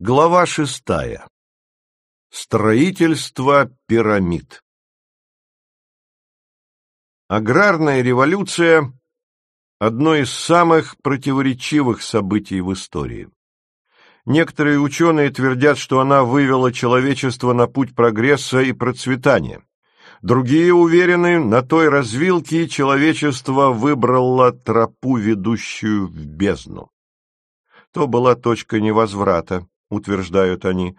Глава шестая. Строительство пирамид. Аграрная революция – одно из самых противоречивых событий в истории. Некоторые ученые твердят, что она вывела человечество на путь прогресса и процветания. Другие уверены, на той развилке человечество выбрало тропу, ведущую в бездну. То была точка невозврата, утверждают они,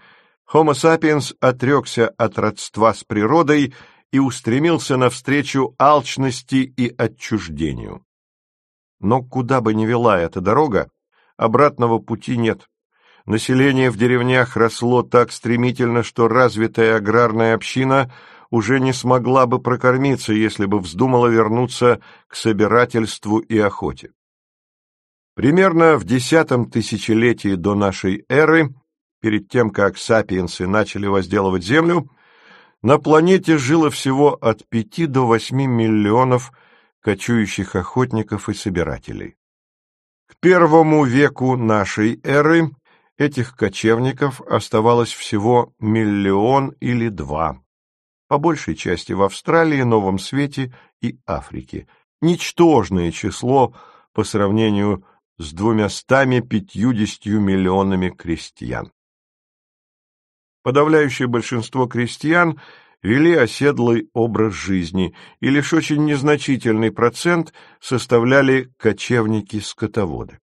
Homo sapiens отрекся от родства с природой и устремился навстречу алчности и отчуждению. Но куда бы ни вела эта дорога, обратного пути нет. Население в деревнях росло так стремительно, что развитая аграрная община уже не смогла бы прокормиться, если бы вздумала вернуться к собирательству и охоте. Примерно в десятом тысячелетии до нашей эры, перед тем, как сапиенсы начали возделывать Землю, на планете жило всего от пяти до восьми миллионов кочующих охотников и собирателей. К первому веку нашей эры этих кочевников оставалось всего миллион или два, по большей части в Австралии, Новом Свете и Африке. Ничтожное число по сравнению с двумястами пятьюдесятью миллионами крестьян. Подавляющее большинство крестьян вели оседлый образ жизни, и лишь очень незначительный процент составляли кочевники-скотоводы.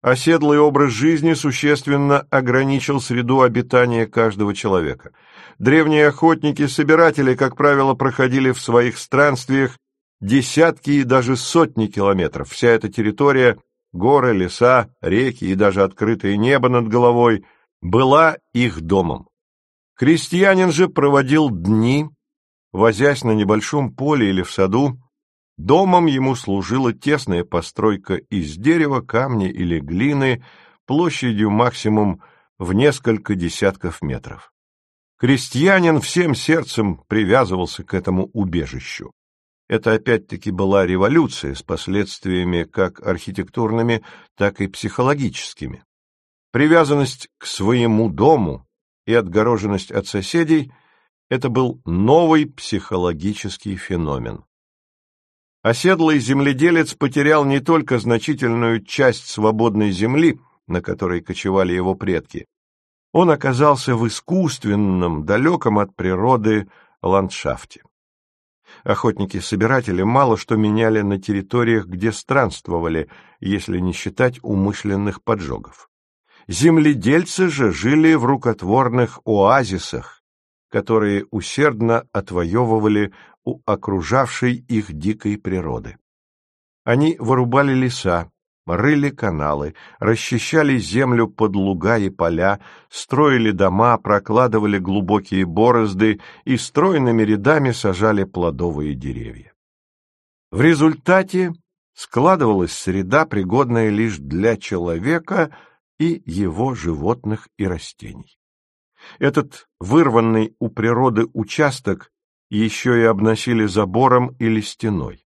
Оседлый образ жизни существенно ограничил среду обитания каждого человека. Древние охотники-собиратели, как правило, проходили в своих странствиях десятки и даже сотни километров. Вся эта территория горы, леса, реки и даже открытое небо над головой, была их домом. Крестьянин же проводил дни, возясь на небольшом поле или в саду, домом ему служила тесная постройка из дерева, камня или глины площадью максимум в несколько десятков метров. Крестьянин всем сердцем привязывался к этому убежищу. Это опять-таки была революция с последствиями как архитектурными, так и психологическими. Привязанность к своему дому и отгороженность от соседей – это был новый психологический феномен. Оседлый земледелец потерял не только значительную часть свободной земли, на которой кочевали его предки, он оказался в искусственном, далеком от природы ландшафте. Охотники-собиратели мало что меняли на территориях, где странствовали, если не считать умышленных поджогов. Земледельцы же жили в рукотворных оазисах, которые усердно отвоевывали у окружавшей их дикой природы. Они вырубали леса, рыли каналы, расчищали землю под луга и поля, строили дома, прокладывали глубокие борозды и стройными рядами сажали плодовые деревья. В результате складывалась среда, пригодная лишь для человека и его животных и растений. Этот вырванный у природы участок еще и обносили забором или стеной.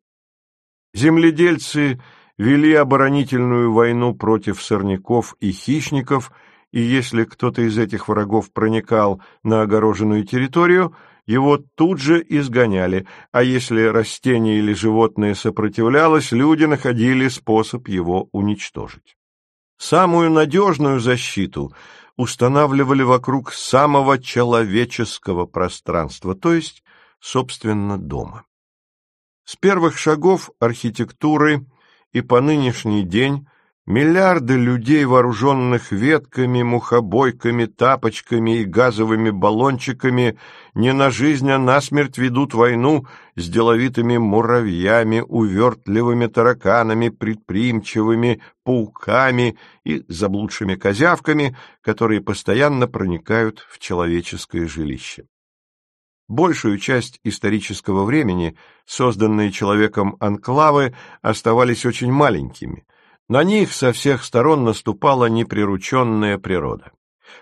Земледельцы – вели оборонительную войну против сорняков и хищников, и если кто-то из этих врагов проникал на огороженную территорию, его тут же изгоняли, а если растение или животное сопротивлялось, люди находили способ его уничтожить. Самую надежную защиту устанавливали вокруг самого человеческого пространства, то есть, собственно, дома. С первых шагов архитектуры – и по нынешний день миллиарды людей, вооруженных ветками, мухобойками, тапочками и газовыми баллончиками, не на жизнь, а на смерть ведут войну с деловитыми муравьями, увертливыми тараканами, предприимчивыми пауками и заблудшими козявками, которые постоянно проникают в человеческое жилище. Большую часть исторического времени созданные человеком анклавы оставались очень маленькими. На них со всех сторон наступала неприрученная природа.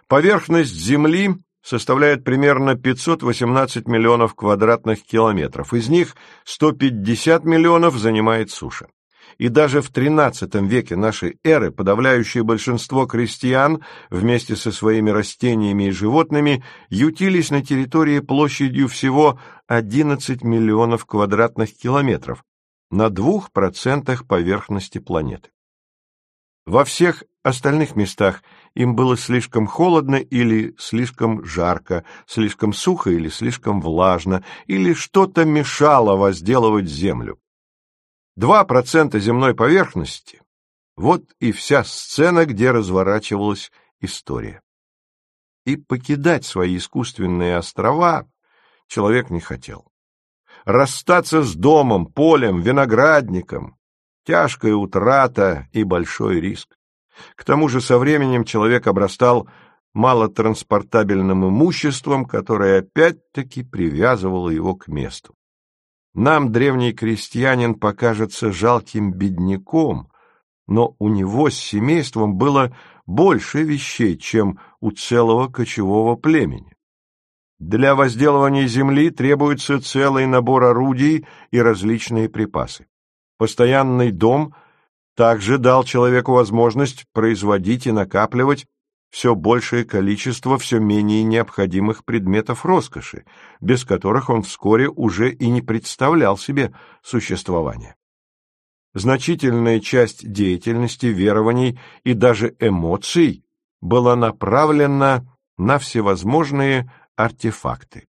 Поверхность Земли составляет примерно 518 миллионов квадратных километров, из них 150 миллионов занимает суша. И даже в XIII веке нашей эры подавляющее большинство крестьян вместе со своими растениями и животными ютились на территории площадью всего 11 миллионов квадратных километров, на двух процентах поверхности планеты. Во всех остальных местах им было слишком холодно или слишком жарко, слишком сухо или слишком влажно, или что-то мешало возделывать землю. Два процента земной поверхности — вот и вся сцена, где разворачивалась история. И покидать свои искусственные острова человек не хотел. Расстаться с домом, полем, виноградником — тяжкая утрата и большой риск. К тому же со временем человек обрастал малотранспортабельным имуществом, которое опять-таки привязывало его к месту. Нам древний крестьянин покажется жалким бедняком, но у него с семейством было больше вещей, чем у целого кочевого племени. Для возделывания земли требуется целый набор орудий и различные припасы. Постоянный дом также дал человеку возможность производить и накапливать все большее количество все менее необходимых предметов роскоши, без которых он вскоре уже и не представлял себе существования. Значительная часть деятельности, верований и даже эмоций была направлена на всевозможные артефакты.